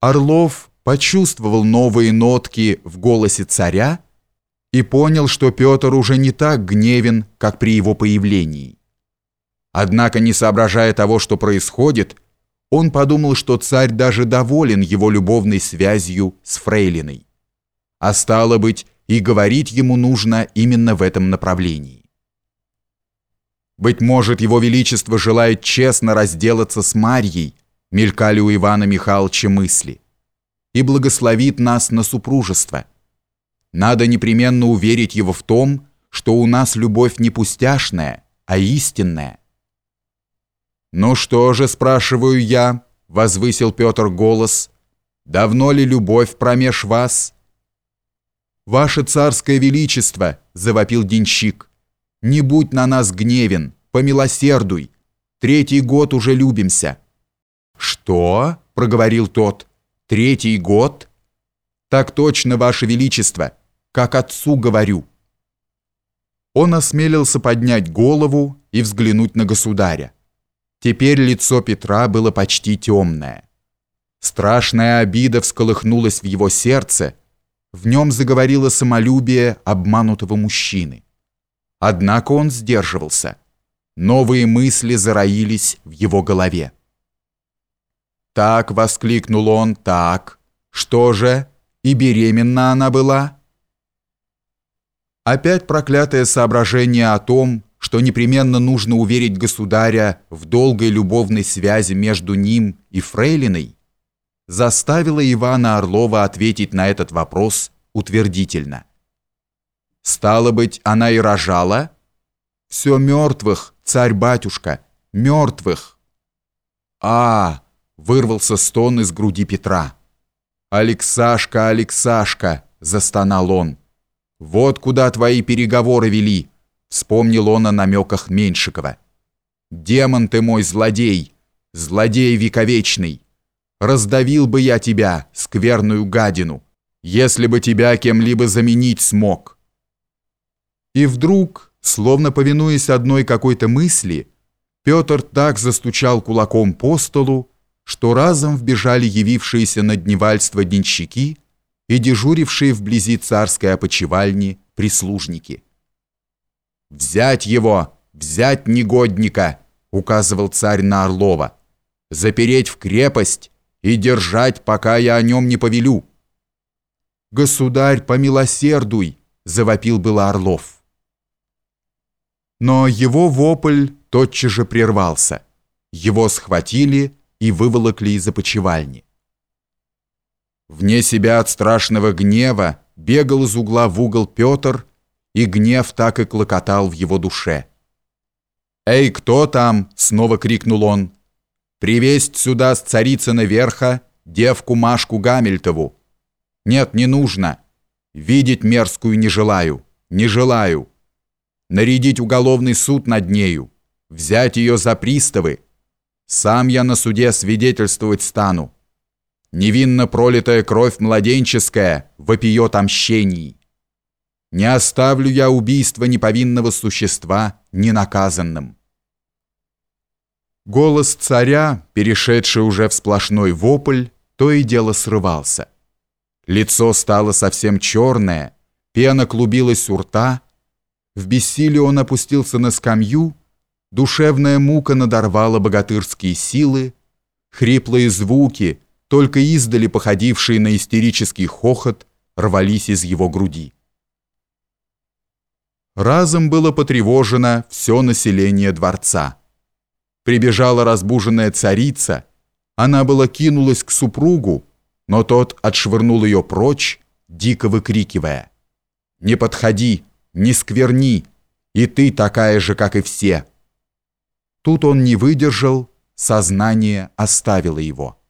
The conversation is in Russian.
Орлов почувствовал новые нотки в голосе царя и понял, что Петр уже не так гневен, как при его появлении. Однако, не соображая того, что происходит, он подумал, что царь даже доволен его любовной связью с Фрейлиной. А стало быть, и говорить ему нужно именно в этом направлении. Быть может, его величество желает честно разделаться с Марьей, мелькали у Ивана Михайловича мысли, и благословит нас на супружество. Надо непременно уверить его в том, что у нас любовь не пустяшная, а истинная. «Ну что же, спрашиваю я», — возвысил Петр голос, «давно ли любовь промеж вас?» «Ваше царское величество», — завопил денщик, «не будь на нас гневен, помилосердуй, третий год уже любимся». «Что?» — проговорил тот. «Третий год?» «Так точно, Ваше Величество, как отцу говорю». Он осмелился поднять голову и взглянуть на государя. Теперь лицо Петра было почти темное. Страшная обида всколыхнулась в его сердце, в нем заговорило самолюбие обманутого мужчины. Однако он сдерживался. Новые мысли зароились в его голове. «Так!» — воскликнул он, «так! Что же, и беременна она была?» Опять проклятое соображение о том, что непременно нужно уверить государя в долгой любовной связи между ним и Фрейлиной, заставило Ивана Орлова ответить на этот вопрос утвердительно. «Стало быть, она и рожала?» «Все мертвых, царь-батюшка, мертвых!» «А, Вырвался стон из груди Петра. «Алексашка, Алексашка!» – застонал он. «Вот куда твои переговоры вели!» – вспомнил он о намеках Меньшикова. «Демон ты мой злодей! Злодей вековечный! Раздавил бы я тебя, скверную гадину, если бы тебя кем-либо заменить смог!» И вдруг, словно повинуясь одной какой-то мысли, Петр так застучал кулаком по столу, что разом вбежали явившиеся на дневальство денщики и дежурившие вблизи царской опочивальни прислужники. «Взять его! Взять негодника!» — указывал царь на Орлова. «Запереть в крепость и держать, пока я о нем не повелю». «Государь, помилосердуй!» — завопил было Орлов. Но его вопль тотчас же прервался. Его схватили и выволокли из опочивальни. Вне себя от страшного гнева бегал из угла в угол Петр, и гнев так и клокотал в его душе. «Эй, кто там?» — снова крикнул он. «Привесть сюда с царицына верха девку Машку Гамельтову. Нет, не нужно. Видеть мерзкую не желаю, не желаю. Нарядить уголовный суд над нею, взять ее за приставы, сам я на суде свидетельствовать стану. Невинно пролитая кровь младенческая вопиет о мщении. Не оставлю я убийство неповинного существа ненаказанным. Голос царя, перешедший уже в сплошной вопль, то и дело срывался. Лицо стало совсем черное, пена клубилась у рта. В бессилии он опустился на скамью Душевная мука надорвала богатырские силы, хриплые звуки, только издали походившие на истерический хохот, рвались из его груди. Разом было потревожено все население дворца. Прибежала разбуженная царица, она была кинулась к супругу, но тот отшвырнул ее прочь, дико выкрикивая «Не подходи, не скверни, и ты такая же, как и все!» Тут он не выдержал, сознание оставило его.